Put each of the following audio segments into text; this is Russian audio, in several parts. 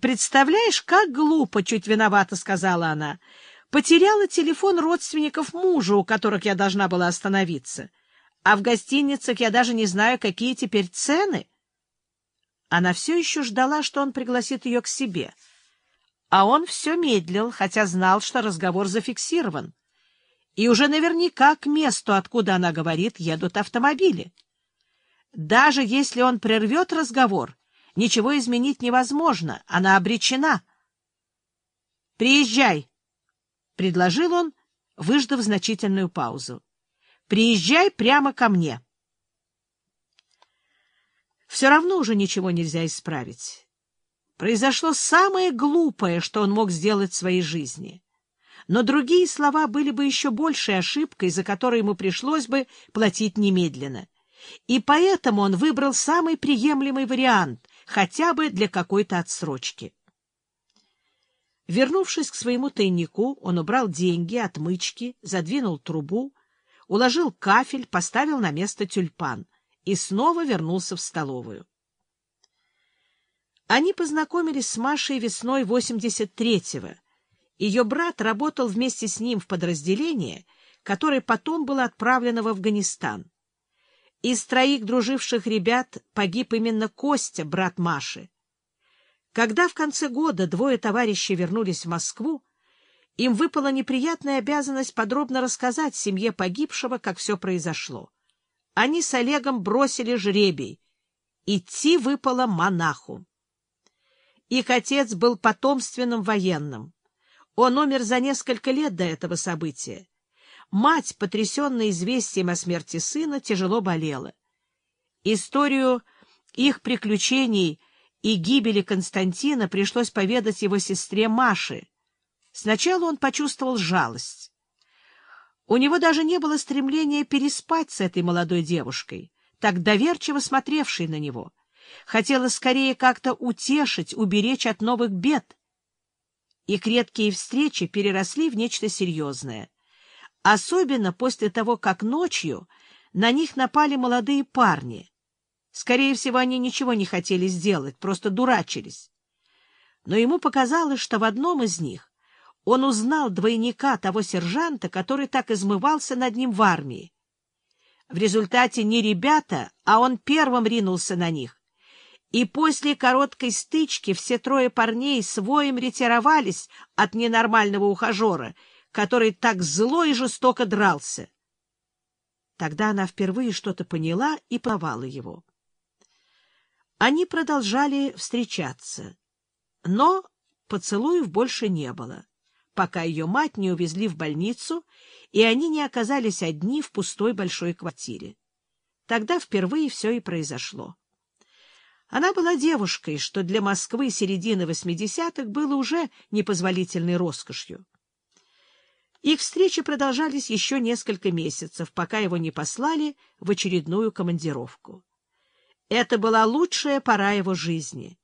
Представляешь, как глупо, чуть виновата, сказала она. Потеряла телефон родственников мужа, у которых я должна была остановиться. А в гостиницах я даже не знаю, какие теперь цены. Она все еще ждала, что он пригласит ее к себе. А он все медлил, хотя знал, что разговор зафиксирован. И уже наверняка к месту, откуда она говорит, едут автомобили. Даже если он прервет разговор, ничего изменить невозможно, она обречена. «Приезжай», — предложил он, выждав значительную паузу. «Приезжай прямо ко мне». Все равно уже ничего нельзя исправить. Произошло самое глупое, что он мог сделать в своей жизни. Но другие слова были бы еще большей ошибкой, за которую ему пришлось бы платить немедленно. И поэтому он выбрал самый приемлемый вариант, хотя бы для какой-то отсрочки. Вернувшись к своему тайнику, он убрал деньги, отмычки, задвинул трубу, уложил кафель, поставил на место тюльпан и снова вернулся в столовую. Они познакомились с Машей весной 83-го. Ее брат работал вместе с ним в подразделении, которое потом было отправлено в Афганистан. Из троих друживших ребят погиб именно Костя, брат Маши. Когда в конце года двое товарищей вернулись в Москву, им выпала неприятная обязанность подробно рассказать семье погибшего, как все произошло. Они с Олегом бросили жребий. Идти выпало монаху. Их отец был потомственным военным. Он умер за несколько лет до этого события. Мать, потрясенная известием о смерти сына, тяжело болела. Историю их приключений — и гибели Константина пришлось поведать его сестре Маше. Сначала он почувствовал жалость. У него даже не было стремления переспать с этой молодой девушкой, так доверчиво смотревшей на него. Хотелось скорее как-то утешить, уберечь от новых бед. Их редкие встречи переросли в нечто серьезное. Особенно после того, как ночью на них напали молодые парни — Скорее всего, они ничего не хотели сделать, просто дурачились. Но ему показалось, что в одном из них он узнал двойника того сержанта, который так измывался над ним в армии. В результате не ребята, а он первым ринулся на них. И после короткой стычки все трое парней с воем ретировались от ненормального ухажера, который так зло и жестоко дрался. Тогда она впервые что-то поняла и плавала его. Они продолжали встречаться, но поцелуев больше не было, пока ее мать не увезли в больницу, и они не оказались одни в пустой большой квартире. Тогда впервые все и произошло. Она была девушкой, что для Москвы середины восьмидесятых было уже непозволительной роскошью. Их встречи продолжались еще несколько месяцев, пока его не послали в очередную командировку. Это была лучшая пора его жизни.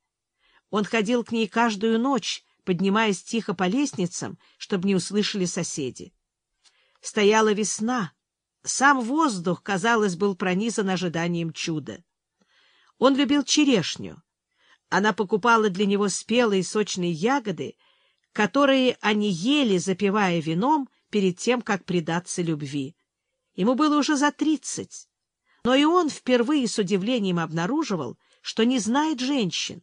Он ходил к ней каждую ночь, поднимаясь тихо по лестницам, чтобы не услышали соседи. Стояла весна. Сам воздух, казалось, был пронизан ожиданием чуда. Он любил черешню. Она покупала для него спелые сочные ягоды, которые они ели, запивая вином, перед тем, как предаться любви. Ему было уже за тридцать. Но и он впервые с удивлением обнаруживал, что не знает женщин.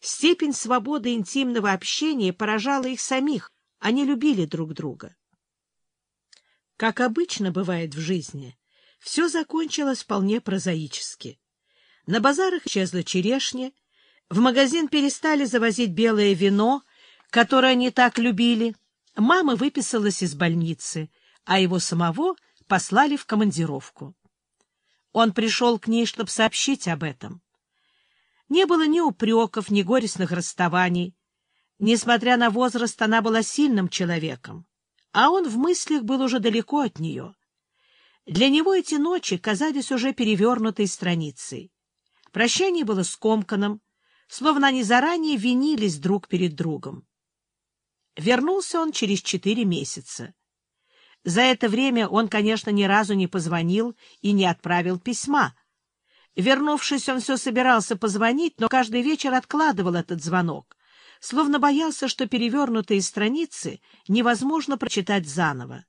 Степень свободы интимного общения поражала их самих, они любили друг друга. Как обычно бывает в жизни, все закончилось вполне прозаически. На базарах исчезла черешня, в магазин перестали завозить белое вино, которое они так любили. Мама выписалась из больницы, а его самого послали в командировку. Он пришел к ней, чтобы сообщить об этом. Не было ни упреков, ни горестных расставаний. Несмотря на возраст, она была сильным человеком, а он в мыслях был уже далеко от нее. Для него эти ночи казались уже перевернутой страницей. Прощание было скомканным, словно они заранее винились друг перед другом. Вернулся он через четыре месяца. За это время он, конечно, ни разу не позвонил и не отправил письма. Вернувшись, он все собирался позвонить, но каждый вечер откладывал этот звонок, словно боялся, что перевернутые страницы невозможно прочитать заново.